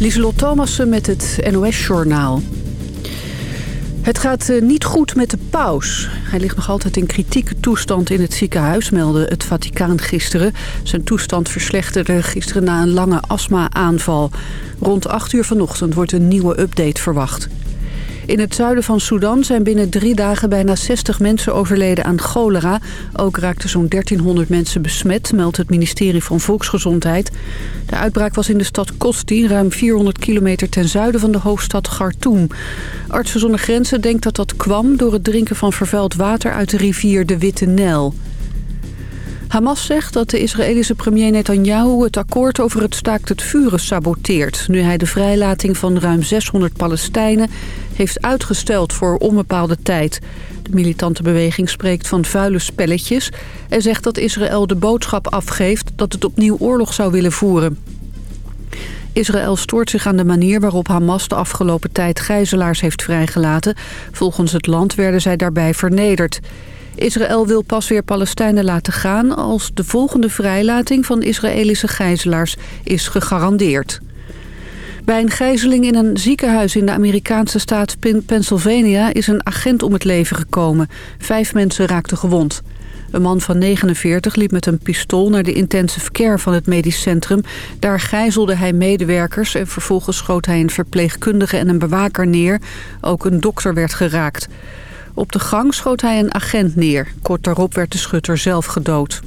Lieselot Thomassen met het NOS-journaal. Het gaat eh, niet goed met de paus. Hij ligt nog altijd in kritieke toestand in het ziekenhuis, meldde het Vaticaan gisteren. Zijn toestand verslechterde gisteren na een lange astma-aanval. Rond 8 uur vanochtend wordt een nieuwe update verwacht. In het zuiden van Sudan zijn binnen drie dagen bijna 60 mensen overleden aan cholera. Ook raakten zo'n 1300 mensen besmet, meldt het ministerie van Volksgezondheid. De uitbraak was in de stad Kosti, ruim 400 kilometer ten zuiden van de hoofdstad Khartoum. Artsen zonder Grenzen denkt dat dat kwam door het drinken van vervuild water uit de rivier de Witte Nijl. Hamas zegt dat de Israëlische premier Netanyahu het akkoord over het staakt het vuren saboteert... nu hij de vrijlating van ruim 600 Palestijnen heeft uitgesteld voor onbepaalde tijd. De militante beweging spreekt van vuile spelletjes... en zegt dat Israël de boodschap afgeeft dat het opnieuw oorlog zou willen voeren. Israël stoort zich aan de manier waarop Hamas de afgelopen tijd gijzelaars heeft vrijgelaten. Volgens het land werden zij daarbij vernederd. Israël wil pas weer Palestijnen laten gaan als de volgende vrijlating van Israëlische gijzelaars is gegarandeerd. Bij een gijzeling in een ziekenhuis in de Amerikaanse staat Pennsylvania is een agent om het leven gekomen. Vijf mensen raakten gewond. Een man van 49 liep met een pistool naar de intensive care van het medisch centrum. Daar gijzelde hij medewerkers en vervolgens schoot hij een verpleegkundige en een bewaker neer. Ook een dokter werd geraakt. Op de gang schoot hij een agent neer. Kort daarop werd de schutter zelf gedood.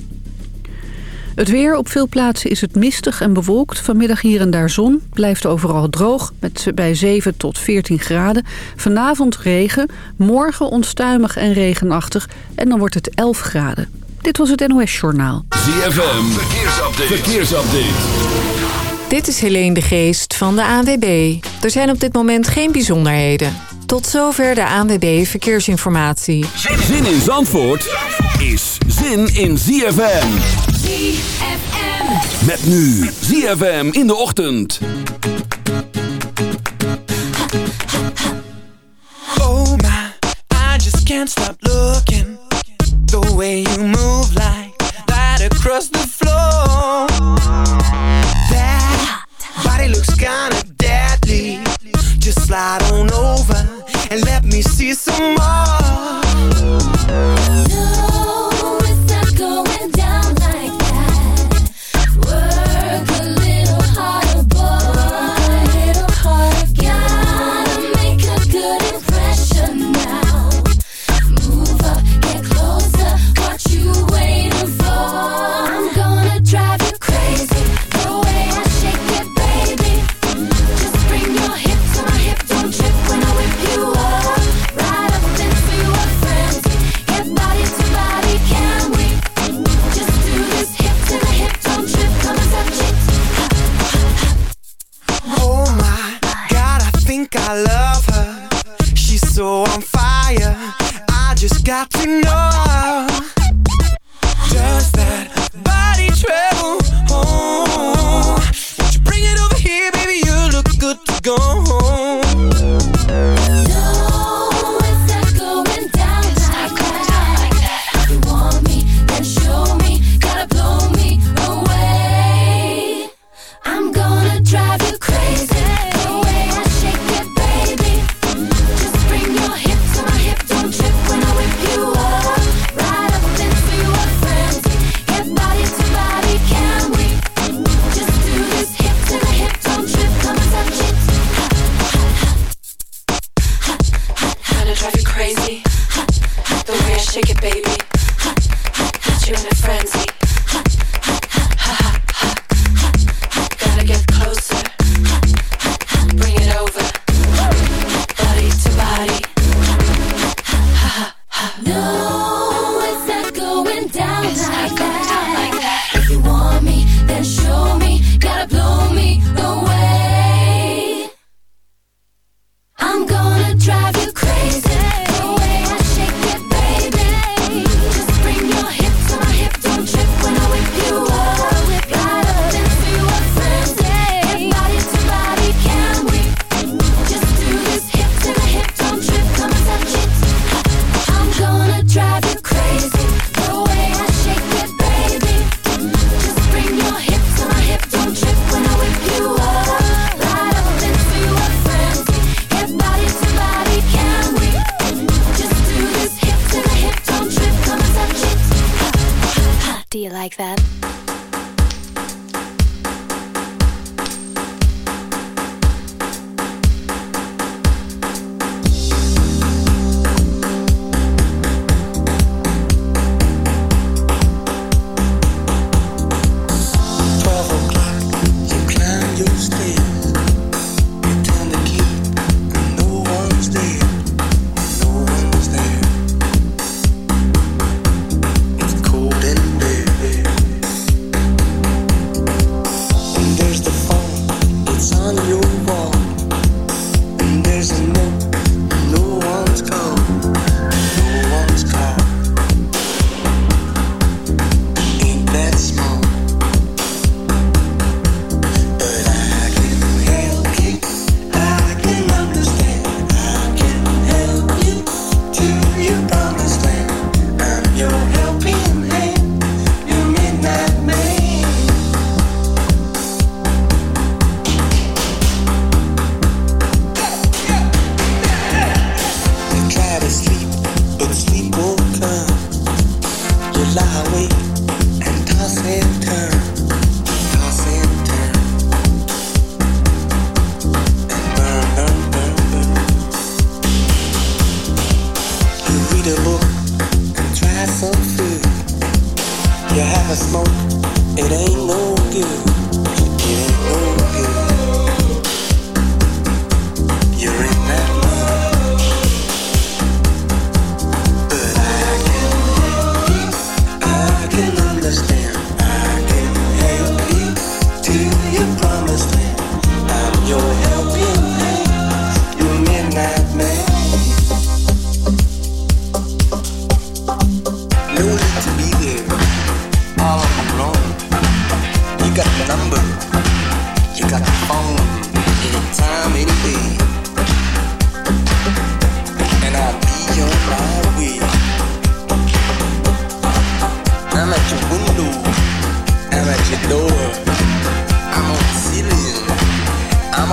Het weer op veel plaatsen is het mistig en bewolkt. Vanmiddag hier en daar zon. Blijft overal droog met bij 7 tot 14 graden. Vanavond regen. Morgen onstuimig en regenachtig. En dan wordt het 11 graden. Dit was het NOS Journaal. ZFM. Verkeersupdate. Verkeersupdate. Dit is Helene de Geest van de ANWB. Er zijn op dit moment geen bijzonderheden. Tot zover de ANWB Verkeersinformatie. Zin in Zandvoort is zin in ZFM. ZFM. Met nu ZFM in de ochtend. Oh my, I just can't stop looking. The way you move like that across the floor. That body looks kinda deadly. Just slide on and let me see some more. Drive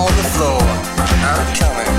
on the floor. I'm coming,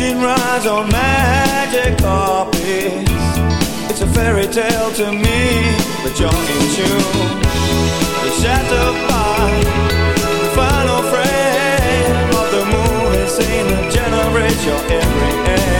Kitchen rides on magic carpets. It's a fairy tale to me But you're in tune. It's shattered by The final frame Of the moon It's in generates your every end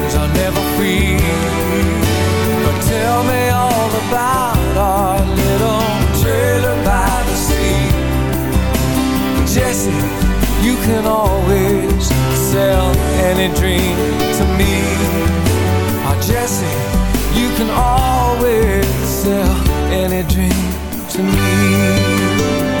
always sell any dream to me.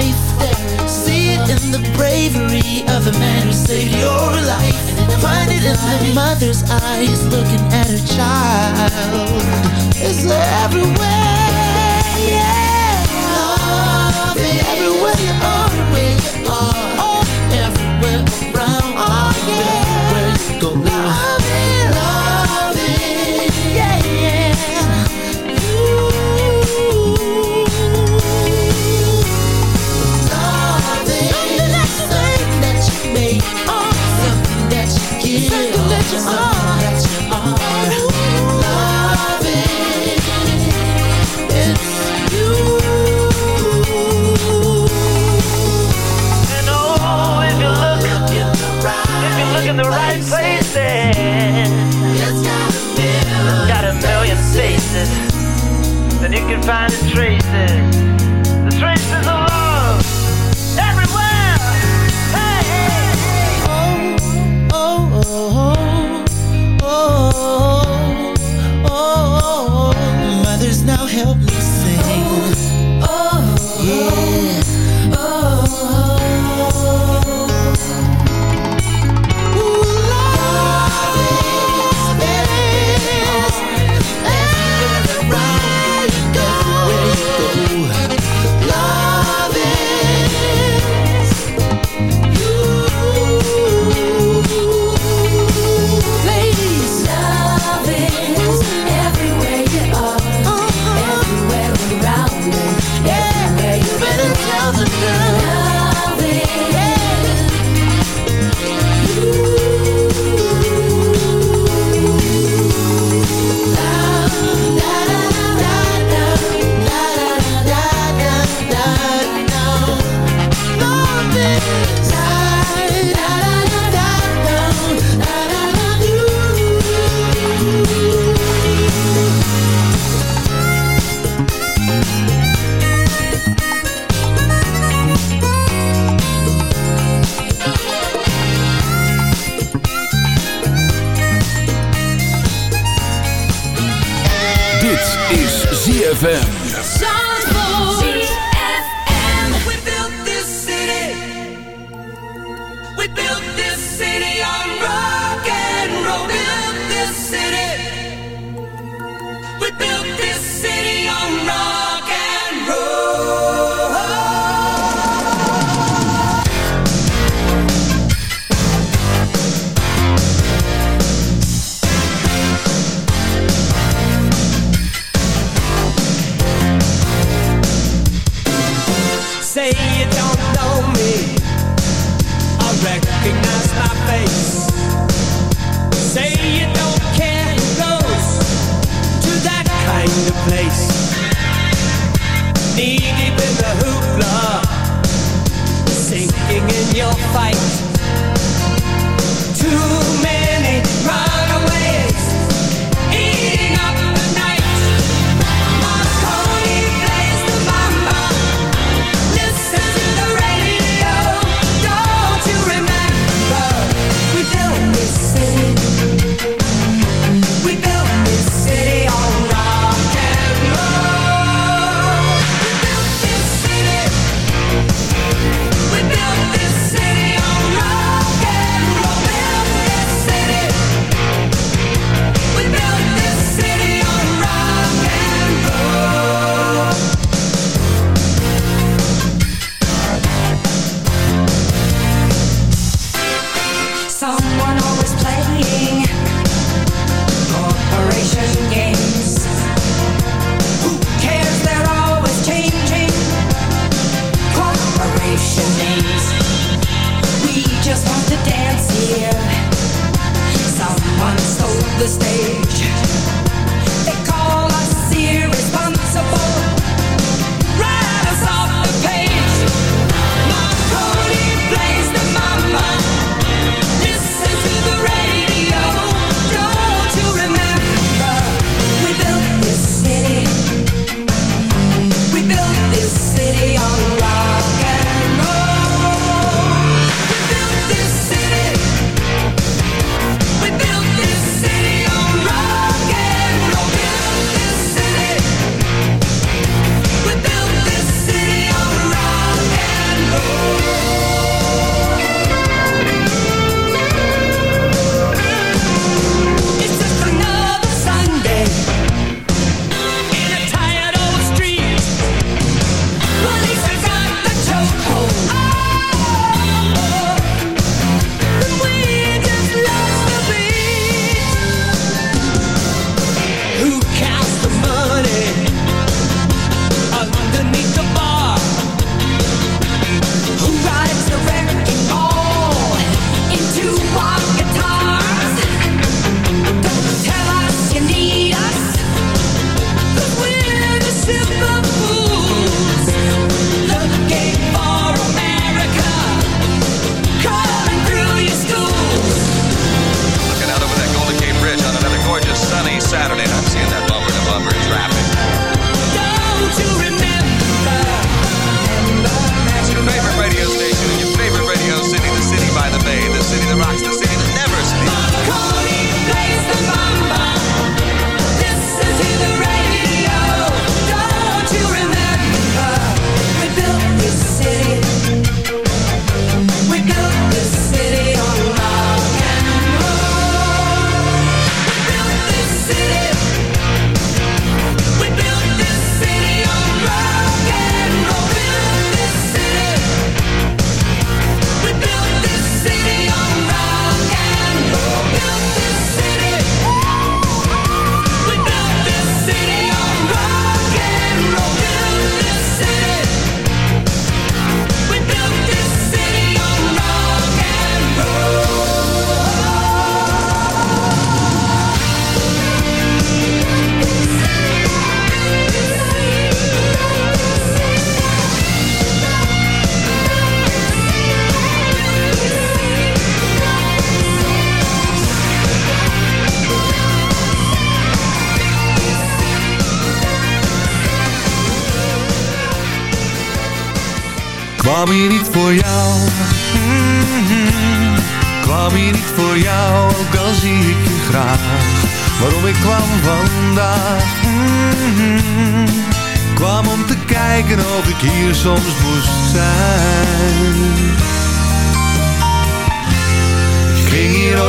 life See it in the bravery of the man who saved your life. Find it in the mother's eyes looking at her child. It's everywhere, yeah. Love it everywhere. You are, where you are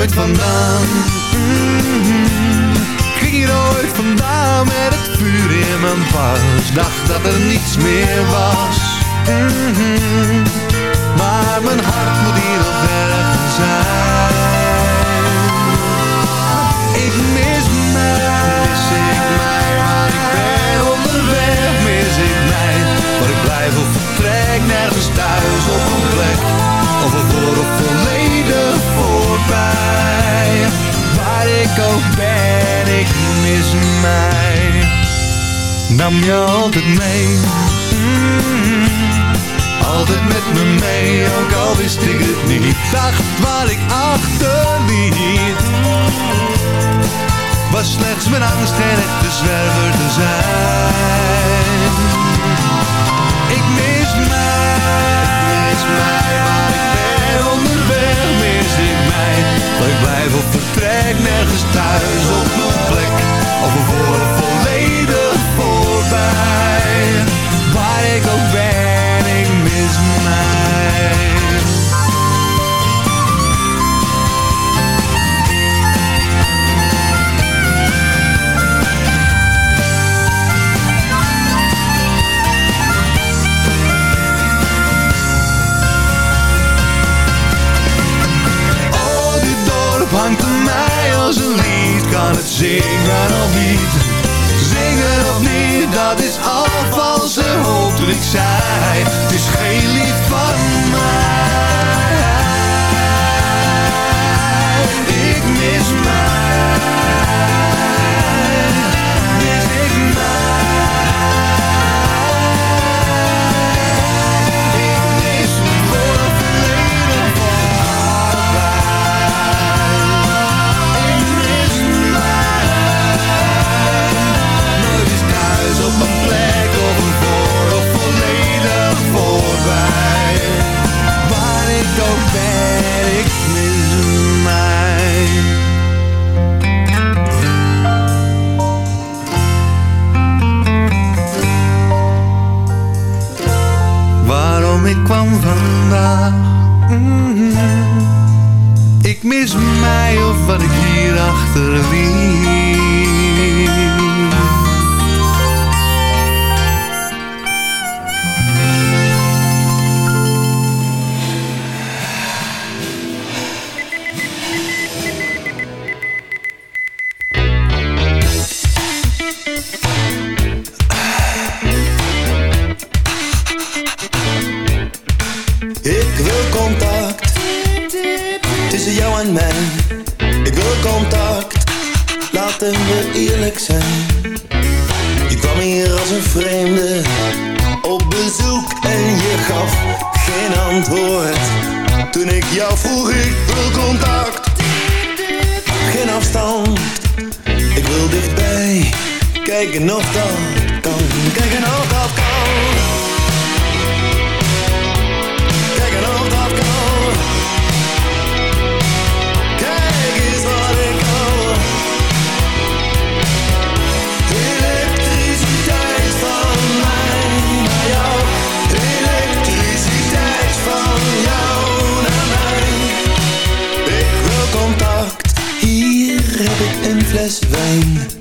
vandaan, mm-hmm. ik ging hier ooit vandaan met het vuur in mijn pas. Dacht dat er niets meer was. Mhm. Maar mijn hart moet hier nog ergens zijn. Ik mis mij, mis ik mij, waar ik ben onderweg, mis ik mij. Waar ik blijf of vertrek, nergens thuis op een plek. Of een of volledig voorbij. Waar ik ook ben, ik mis mij. Nam je altijd mee. Mm. Altijd met me mee, ook al wist ik het niet Dacht wat ik achterliet Was slechts mijn angst geen echte zwerver te zijn Ik mis mij, mis mij Ik mij, waar ik blijf of vertrek Nergens thuis op mijn plek. Of een voor volledig voorbij. Waar ik ook ben, ik mis mij. Het zingen of niet? Zingen of niet, dat is al valse hoop toen ik zei. Het is geen lied van mij. Ik mis mij. Ik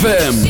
ZFM.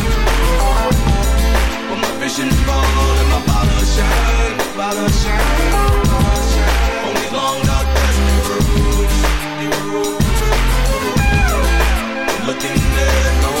Fishing pole and my bottle shine, bottle shine, bottle shine. On these long dark dusty roads, I'm looking there's nowhere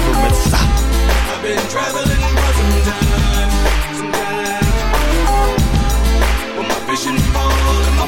I've been traveling for some time, some time. My fishing pole and my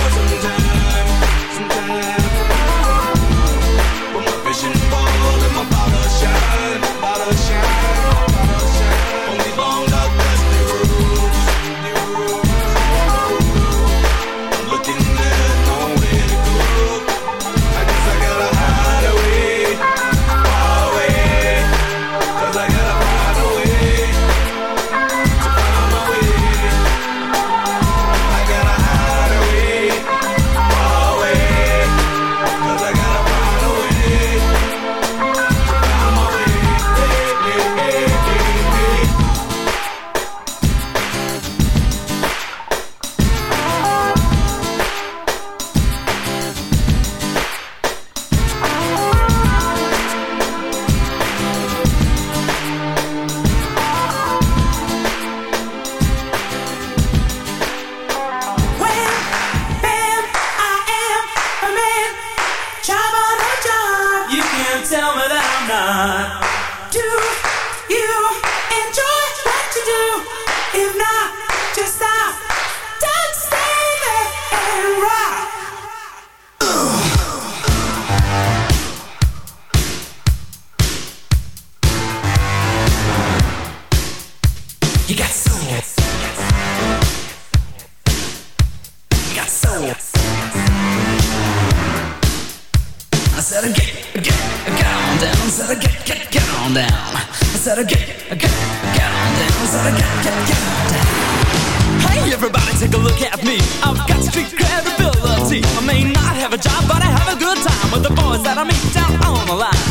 said, get, on down. Said, get, get on down. Hey, everybody, take a look at me. I've got street credibility. I may not have a job, but I have a good time with the boys that I meet down on the line.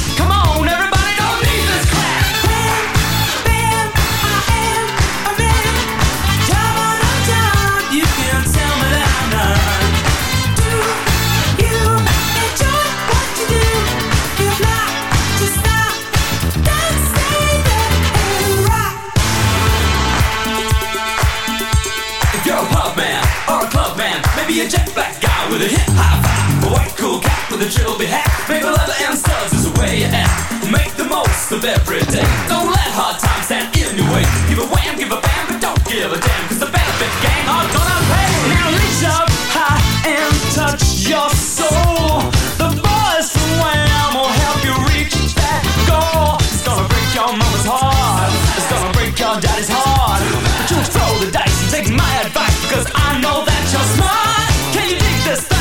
Maybe a jet black guy with a hip high vibe, a white cool cat with a trilby hat, maybe leather and studs is the way you act. Make the most of every day. Don't let hard times stand in your way. Give a wham, give a bam, but don't give a damn, cause the benefit gang are gonna pay. Now reach up high and touch your soul. The boys from Wham will help you reach that goal. It's gonna break your mama's heart. It's gonna break your daddy's heart. But you throw the dice and take my advice, because I know that you're smart. Can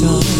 song